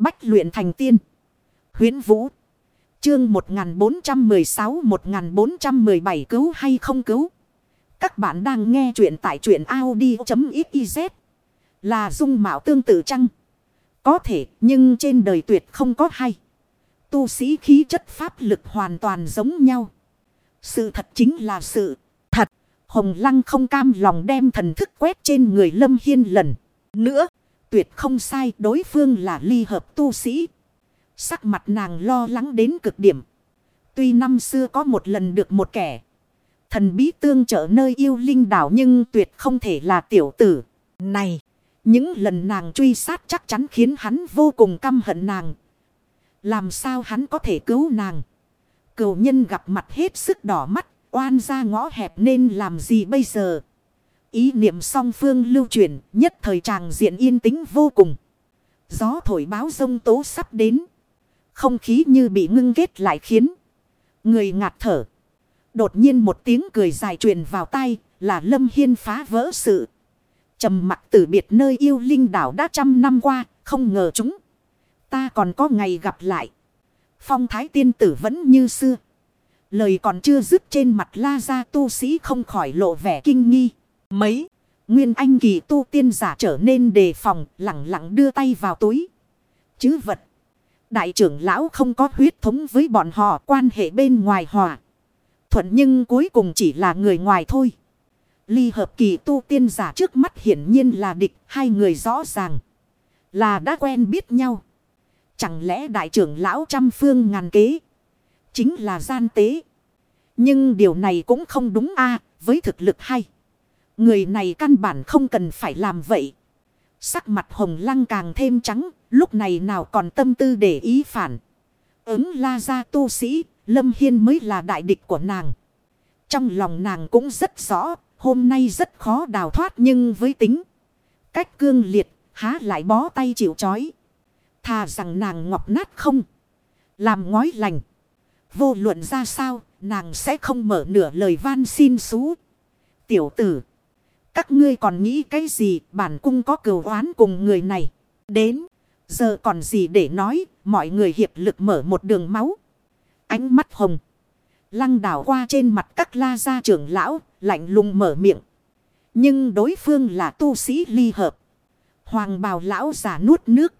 Bách luyện thành tiên. huyễn Vũ. Chương 1416-1417 cứu hay không cứu. Các bạn đang nghe truyện tại truyện Audi.xyz. Là dung mạo tương tự chăng? Có thể, nhưng trên đời tuyệt không có hay. Tu sĩ khí chất pháp lực hoàn toàn giống nhau. Sự thật chính là sự thật. Hồng Lăng không cam lòng đem thần thức quét trên người Lâm Hiên lần nữa. Tuyệt không sai đối phương là ly hợp tu sĩ. Sắc mặt nàng lo lắng đến cực điểm. Tuy năm xưa có một lần được một kẻ. Thần bí tương trợ nơi yêu linh đảo nhưng tuyệt không thể là tiểu tử. Này, những lần nàng truy sát chắc chắn khiến hắn vô cùng căm hận nàng. Làm sao hắn có thể cứu nàng? cầu nhân gặp mặt hết sức đỏ mắt, oan ra ngõ hẹp nên làm gì bây giờ? Ý niệm song phương lưu truyền, nhất thời tràng diện yên tĩnh vô cùng. Gió thổi báo rông tố sắp đến. Không khí như bị ngưng kết lại khiến người ngạt thở. Đột nhiên một tiếng cười dài truyền vào tay là Lâm Hiên phá vỡ sự. trầm mặc tử biệt nơi yêu linh đảo đã trăm năm qua, không ngờ chúng. Ta còn có ngày gặp lại. Phong thái tiên tử vẫn như xưa. Lời còn chưa dứt trên mặt la ra tu sĩ không khỏi lộ vẻ kinh nghi. Mấy, nguyên anh kỳ tu tiên giả trở nên đề phòng, lặng lặng đưa tay vào túi. Chứ vật. Đại trưởng lão không có huyết thống với bọn họ quan hệ bên ngoài hòa. Thuận nhưng cuối cùng chỉ là người ngoài thôi. Ly hợp kỳ tu tiên giả trước mắt hiển nhiên là địch hai người rõ ràng. Là đã quen biết nhau. Chẳng lẽ đại trưởng lão trăm phương ngàn kế. Chính là gian tế. Nhưng điều này cũng không đúng a với thực lực hay. Người này căn bản không cần phải làm vậy. Sắc mặt hồng lăng càng thêm trắng, lúc này nào còn tâm tư để ý phản. Ứng la ra tu sĩ, Lâm Hiên mới là đại địch của nàng. Trong lòng nàng cũng rất rõ, hôm nay rất khó đào thoát nhưng với tính. Cách cương liệt, há lại bó tay chịu chói. Thà rằng nàng ngọc nát không. Làm ngói lành. Vô luận ra sao, nàng sẽ không mở nửa lời van xin xú. Tiểu tử. Các ngươi còn nghĩ cái gì bản cung có cửu oán cùng người này. Đến. Giờ còn gì để nói. Mọi người hiệp lực mở một đường máu. Ánh mắt hồng. Lăng đảo qua trên mặt các la gia trưởng lão. Lạnh lùng mở miệng. Nhưng đối phương là tu sĩ ly hợp. Hoàng bào lão giả nuốt nước.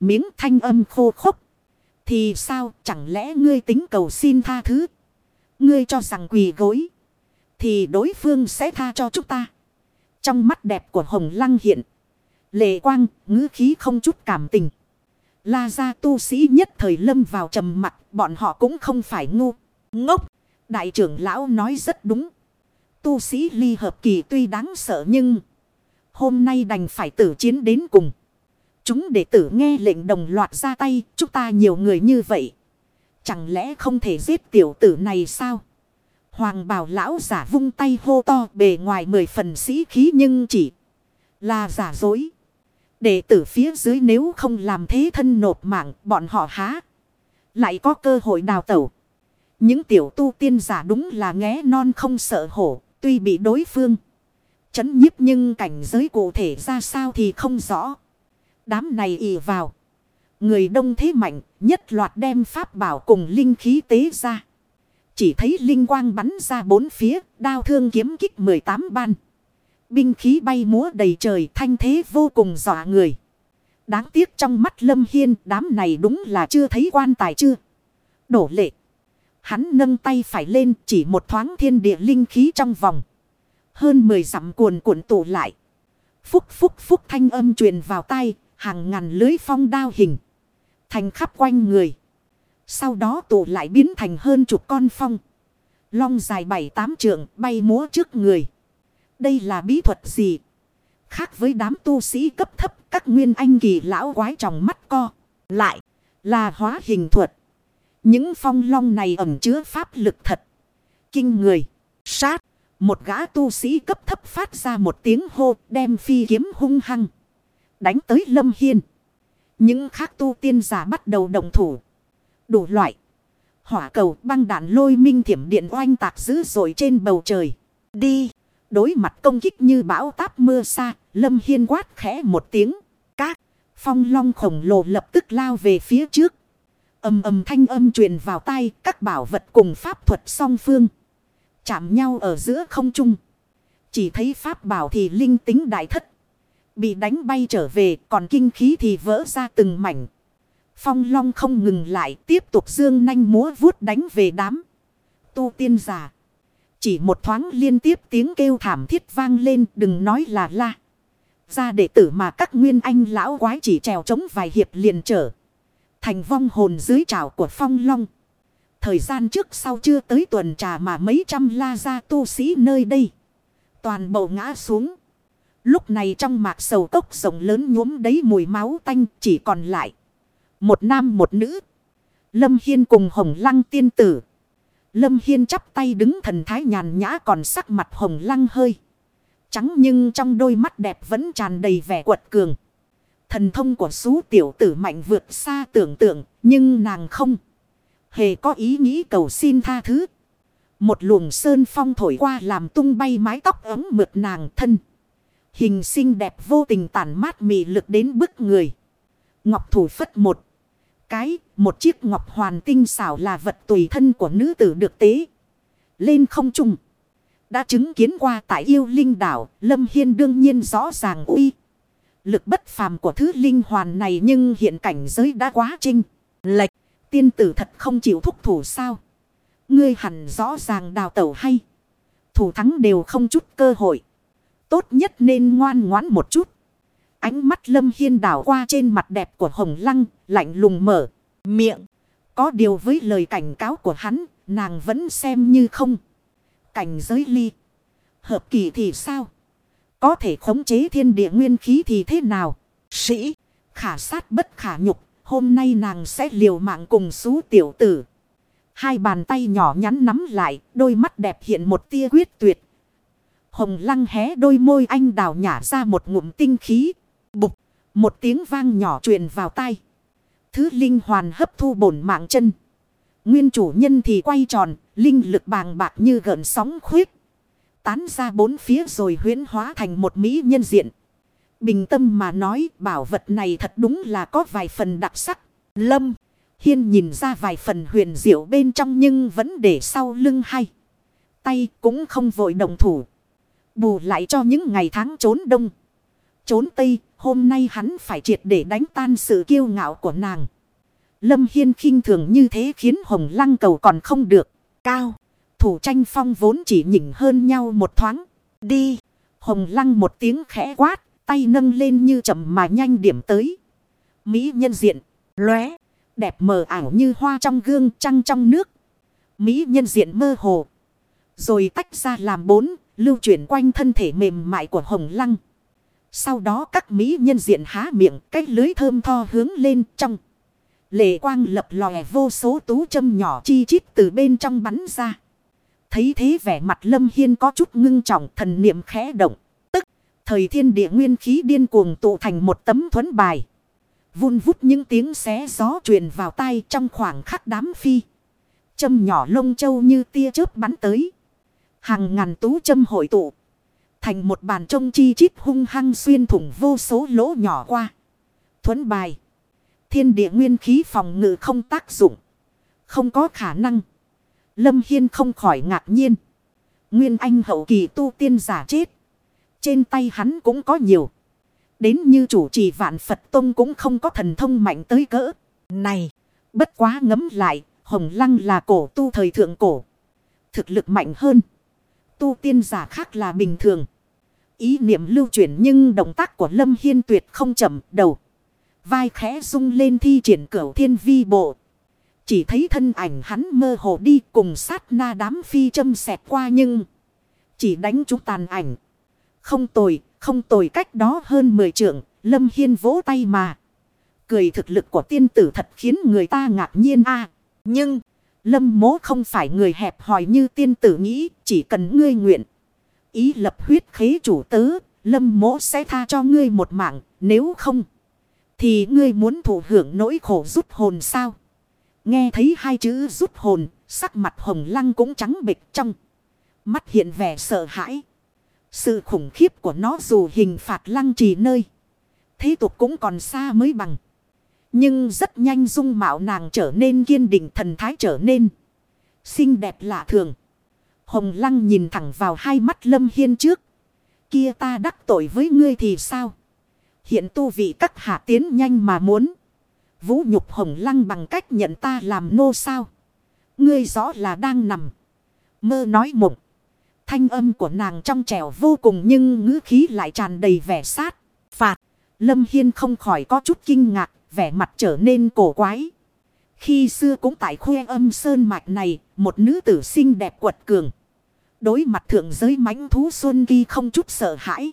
Miếng thanh âm khô khốc. Thì sao chẳng lẽ ngươi tính cầu xin tha thứ. Ngươi cho rằng quỳ gối. Thì đối phương sẽ tha cho chúng ta. Trong mắt đẹp của Hồng Lăng hiện. Lệ quang, ngữ khí không chút cảm tình. La gia tu sĩ nhất thời lâm vào trầm mặt, bọn họ cũng không phải ngu, ngốc. Đại trưởng lão nói rất đúng. Tu sĩ ly hợp kỳ tuy đáng sợ nhưng hôm nay đành phải tử chiến đến cùng. Chúng đệ tử nghe lệnh đồng loạt ra tay, chúng ta nhiều người như vậy. Chẳng lẽ không thể giết tiểu tử này sao? Hoàng bảo lão giả vung tay hô to, bề ngoài mười phần sĩ khí nhưng chỉ là giả dối. Đệ tử phía dưới nếu không làm thế thân nộp mạng, bọn họ há. Lại có cơ hội đào tẩu. Những tiểu tu tiên giả đúng là nghé non không sợ hổ. Tuy bị đối phương chấn nhiếp nhưng cảnh giới cụ thể ra sao thì không rõ. Đám này ì vào. Người đông thế mạnh, nhất loạt đem pháp bảo cùng linh khí tế ra. Chỉ thấy linh quang bắn ra bốn phía, đao thương kiếm kích 18 ban. Binh khí bay múa đầy trời thanh thế vô cùng dọa người. Đáng tiếc trong mắt Lâm Hiên đám này đúng là chưa thấy quan tài chưa. Đổ lệ. Hắn nâng tay phải lên chỉ một thoáng thiên địa linh khí trong vòng. Hơn 10 dặm cuồn cuộn tụ lại. Phúc phúc phúc thanh âm truyền vào tay, hàng ngàn lưới phong đao hình. Thành khắp quanh người. Sau đó tụ lại biến thành hơn chục con phong. Long dài bảy tám trượng, bay múa trước người. Đây là bí thuật gì? Khác với đám tu sĩ cấp thấp, các nguyên anh kỳ lão quái trong mắt co. Lại là hóa hình thuật. Những phong long này ẩm chứa pháp lực thật. Kinh người. Sát. Một gã tu sĩ cấp thấp phát ra một tiếng hô, đem phi kiếm hung hăng. Đánh tới lâm hiên. Những khác tu tiên giả bắt đầu động thủ đủ loại. Hỏa cầu, băng đạn, lôi minh thiểm điện oanh tạc dữ dội trên bầu trời. Đi. Đối mặt công kích như bão táp mưa xa. Lâm Hiên quát khẽ một tiếng. Các Phong long khổng lồ lập tức lao về phía trước. âm âm thanh âm truyền vào tay các bảo vật cùng pháp thuật song phương. Chạm nhau ở giữa không trung. Chỉ thấy pháp bảo thì linh tính đại thất. Bị đánh bay trở về, còn kinh khí thì vỡ ra từng mảnh. Phong long không ngừng lại tiếp tục dương nanh múa vuốt đánh về đám. Tu tiên giả. Chỉ một thoáng liên tiếp tiếng kêu thảm thiết vang lên, đừng nói là la. Ra đệ tử mà các nguyên anh lão quái chỉ trèo trống vài hiệp liền trở. Thành vong hồn dưới trào của phong long. Thời gian trước sau chưa tới tuần trà mà mấy trăm la gia tu sĩ nơi đây. Toàn bộ ngã xuống. Lúc này trong mạc sầu cốc rộng lớn nhuốm đấy mùi máu tanh chỉ còn lại. Một nam một nữ. Lâm Hiên cùng hồng lăng tiên tử. Lâm Hiên chắp tay đứng thần thái nhàn nhã còn sắc mặt hồng lăng hơi. Trắng nhưng trong đôi mắt đẹp vẫn tràn đầy vẻ quật cường. Thần thông của xú tiểu tử mạnh vượt xa tưởng tượng, nhưng nàng không. Hề có ý nghĩ cầu xin tha thứ. Một luồng sơn phong thổi qua làm tung bay mái tóc ấm mượt nàng thân. Hình xinh đẹp vô tình tàn mát mị lực đến bức người. Ngọc thủ phất một. Cái, một chiếc ngọc hoàn tinh xảo là vật tùy thân của nữ tử được tế. Lên không trung. Đã chứng kiến qua tại yêu linh đảo, Lâm Hiên đương nhiên rõ ràng uy. Lực bất phàm của thứ linh hoàn này nhưng hiện cảnh giới đã quá trinh. Lệch, tiên tử thật không chịu thúc thủ sao. Ngươi hẳn rõ ràng đào tẩu hay. Thủ thắng đều không chút cơ hội. Tốt nhất nên ngoan ngoãn một chút. Ánh mắt Lâm Hiên đảo qua trên mặt đẹp của Hồng Lăng, lạnh lùng mở, miệng. Có điều với lời cảnh cáo của hắn, nàng vẫn xem như không cảnh giới ly. Hợp kỳ thì sao? Có thể khống chế thiên địa nguyên khí thì thế nào? Sĩ, khả sát bất khả nhục, hôm nay nàng sẽ liều mạng cùng xú tiểu tử. Hai bàn tay nhỏ nhắn nắm lại, đôi mắt đẹp hiện một tia quyết tuyệt. Hồng lăng hé đôi môi anh đào nhả ra một ngụm tinh khí. Bục, một tiếng vang nhỏ truyền vào tai Thứ linh hoàn hấp thu bổn mạng chân. Nguyên chủ nhân thì quay tròn, linh lực bàng bạc như gợn sóng khuyết. Tán ra bốn phía rồi huyễn hóa thành một mỹ nhân diện. Bình tâm mà nói bảo vật này thật đúng là có vài phần đặc sắc. Lâm, Hiên nhìn ra vài phần huyền diệu bên trong nhưng vẫn để sau lưng hay. Tay cũng không vội đồng thủ. Bù lại cho những ngày tháng trốn đông. Trốn tây, hôm nay hắn phải triệt để đánh tan sự kiêu ngạo của nàng. Lâm Hiên khinh thường như thế khiến Hồng Lăng cầu còn không được. Cao. Thủ tranh phong vốn chỉ nhỉnh hơn nhau một thoáng. Đi. Hồng Lăng một tiếng khẽ quát. Tay nâng lên như chậm mà nhanh điểm tới. Mỹ nhân diện. lóe Đẹp mờ ảo như hoa trong gương trăng trong nước. Mỹ nhân diện mơ hồ. Rồi tách ra làm bốn. Lưu chuyển quanh thân thể mềm mại của Hồng Lăng. Sau đó các Mỹ nhân diện há miệng. Cái lưới thơm tho hướng lên trong. Lệ quang lập lòe vô số tú châm nhỏ chi chít từ bên trong bắn ra. Thấy thế vẻ mặt lâm hiên có chút ngưng trọng thần niệm khẽ động. Tức, thời thiên địa nguyên khí điên cuồng tụ thành một tấm thuấn bài. Vun vút những tiếng xé gió truyền vào tay trong khoảng khắc đám phi. Châm nhỏ lông châu như tia chớp bắn tới. Hàng ngàn tú châm hội tụ. Thành một bàn trông chi chít hung hăng xuyên thủng vô số lỗ nhỏ qua. Thuấn bài. Thiên địa nguyên khí phòng ngự không tác dụng. Không có khả năng. Lâm Hiên không khỏi ngạc nhiên. Nguyên anh hậu kỳ tu tiên giả chết. Trên tay hắn cũng có nhiều. Đến như chủ trì vạn Phật Tông cũng không có thần thông mạnh tới cỡ. Này, bất quá ngấm lại, Hồng Lăng là cổ tu thời thượng cổ. Thực lực mạnh hơn. Tu tiên giả khác là bình thường. Ý niệm lưu chuyển nhưng động tác của Lâm Hiên tuyệt không chậm đầu. Vai khẽ rung lên thi triển cửu thiên vi bộ. Chỉ thấy thân ảnh hắn mơ hồ đi cùng sát na đám phi châm xẹt qua nhưng. Chỉ đánh chúng tàn ảnh. Không tồi, không tồi cách đó hơn 10 trượng, Lâm Hiên vỗ tay mà. Cười thực lực của tiên tử thật khiến người ta ngạc nhiên a Nhưng, Lâm mố không phải người hẹp hòi như tiên tử nghĩ, chỉ cần ngươi nguyện. Ý lập huyết khế chủ tớ, Lâm mỗ sẽ tha cho ngươi một mạng, nếu không. Thì ngươi muốn thụ hưởng nỗi khổ rút hồn sao? Nghe thấy hai chữ rút hồn, sắc mặt hồng lăng cũng trắng bịch trong. Mắt hiện vẻ sợ hãi. Sự khủng khiếp của nó dù hình phạt lăng trì nơi. Thế tục cũng còn xa mới bằng. Nhưng rất nhanh dung mạo nàng trở nên kiên định thần thái trở nên. Xinh đẹp lạ thường. Hồng lăng nhìn thẳng vào hai mắt lâm hiên trước. Kia ta đắc tội với ngươi thì sao? Hiện tu vị các hạ tiến nhanh mà muốn. Vũ nhục hồng lăng bằng cách nhận ta làm nô sao. Ngươi rõ là đang nằm. Mơ nói mộng. Thanh âm của nàng trong trẻo vô cùng nhưng ngữ khí lại tràn đầy vẻ sát. Phạt. Lâm Hiên không khỏi có chút kinh ngạc. Vẻ mặt trở nên cổ quái. Khi xưa cũng tại khuê âm sơn mạch này. Một nữ tử xinh đẹp quật cường. Đối mặt thượng giới mãnh thú xuân ghi không chút sợ hãi.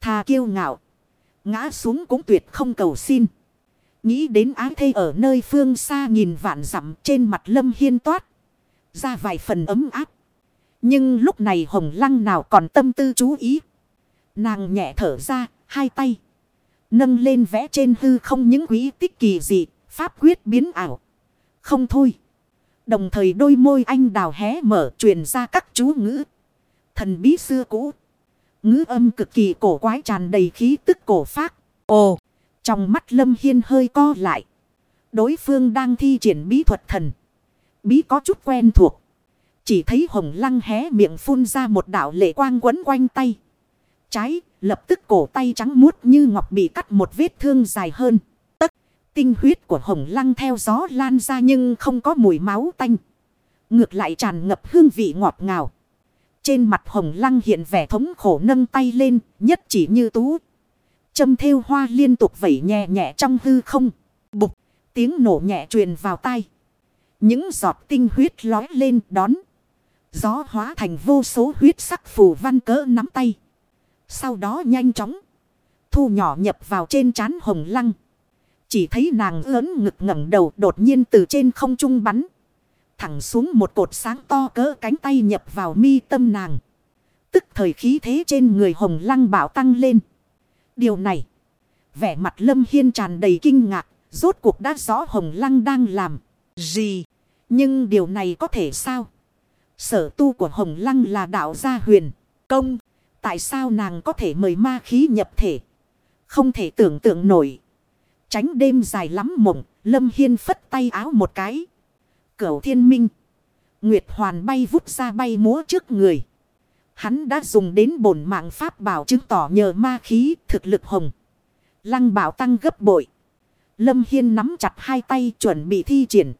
Thà kiêu ngạo. Ngã xuống cũng tuyệt không cầu xin. Nghĩ đến ái thê ở nơi phương xa nhìn vạn dặm trên mặt lâm hiên toát. Ra vài phần ấm áp. Nhưng lúc này hồng lăng nào còn tâm tư chú ý. Nàng nhẹ thở ra, hai tay. Nâng lên vẽ trên hư không những quý tích kỳ dị, pháp quyết biến ảo. Không thôi. Đồng thời đôi môi anh đào hé mở truyền ra các chú ngữ. Thần bí xưa cũ. Ngữ âm cực kỳ cổ quái tràn đầy khí tức cổ phác. Ồ, trong mắt Lâm Hiên hơi co lại. Đối phương đang thi triển bí thuật thần. Bí có chút quen thuộc. Chỉ thấy hồng lăng hé miệng phun ra một đạo lệ quang quấn quanh tay. Trái, lập tức cổ tay trắng muốt như ngọc bị cắt một vết thương dài hơn. Tinh huyết của hồng lăng theo gió lan ra nhưng không có mùi máu tanh. Ngược lại tràn ngập hương vị ngọt ngào. Trên mặt hồng lăng hiện vẻ thống khổ nâng tay lên, nhất chỉ như tú. Châm theo hoa liên tục vẩy nhẹ nhẹ trong hư không. Bục, tiếng nổ nhẹ truyền vào tai. Những giọt tinh huyết lói lên đón. Gió hóa thành vô số huyết sắc phù văn cỡ nắm tay. Sau đó nhanh chóng. Thu nhỏ nhập vào trên trán hồng lăng. Chỉ thấy nàng lớn ngực ngẩng đầu đột nhiên từ trên không trung bắn. Thẳng xuống một cột sáng to cỡ cánh tay nhập vào mi tâm nàng. Tức thời khí thế trên người hồng lăng bảo tăng lên. Điều này. Vẻ mặt lâm hiên tràn đầy kinh ngạc. Rốt cuộc đã rõ hồng lăng đang làm. Gì? Nhưng điều này có thể sao? Sở tu của hồng lăng là đạo gia huyền. Công. Tại sao nàng có thể mời ma khí nhập thể? Không thể tưởng tượng nổi. Tránh đêm dài lắm mộng. Lâm Hiên phất tay áo một cái. Cửu thiên minh. Nguyệt hoàn bay vút ra bay múa trước người. Hắn đã dùng đến bổn mạng pháp bảo chứng tỏ nhờ ma khí thực lực hồng. Lăng bảo tăng gấp bội. Lâm Hiên nắm chặt hai tay chuẩn bị thi triển.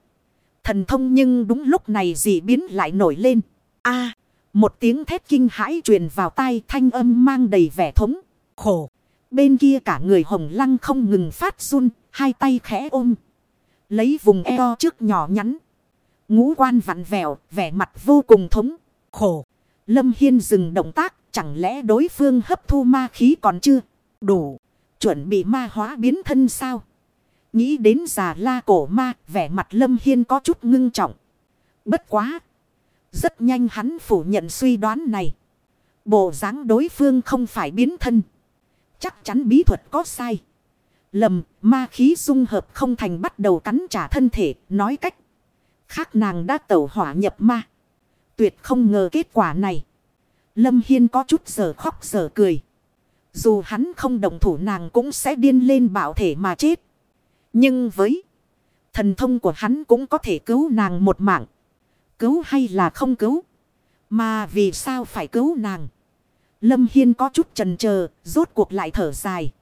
Thần thông nhưng đúng lúc này dị biến lại nổi lên. a một tiếng thét kinh hãi truyền vào tai thanh âm mang đầy vẻ thống, khổ. Bên kia cả người hồng lăng không ngừng phát run, hai tay khẽ ôm. Lấy vùng eo trước nhỏ nhắn. Ngũ quan vặn vẹo, vẻ mặt vô cùng thống, khổ. Lâm Hiên dừng động tác, chẳng lẽ đối phương hấp thu ma khí còn chưa đủ, chuẩn bị ma hóa biến thân sao? Nghĩ đến già la cổ ma, vẻ mặt Lâm Hiên có chút ngưng trọng. Bất quá. Rất nhanh hắn phủ nhận suy đoán này. Bộ dáng đối phương không phải biến thân. Chắc chắn bí thuật có sai. Lầm, ma khí dung hợp không thành bắt đầu cắn trả thân thể, nói cách. Khác nàng đã tẩu hỏa nhập ma. Tuyệt không ngờ kết quả này. Lâm Hiên có chút giờ khóc giờ cười. Dù hắn không đồng thủ nàng cũng sẽ điên lên bảo thể mà chết. Nhưng với thần thông của hắn cũng có thể cứu nàng một mạng. Cứu hay là không cứu? Mà vì sao phải cứu nàng? Lâm Hiên có chút trần chờ rốt cuộc lại thở dài.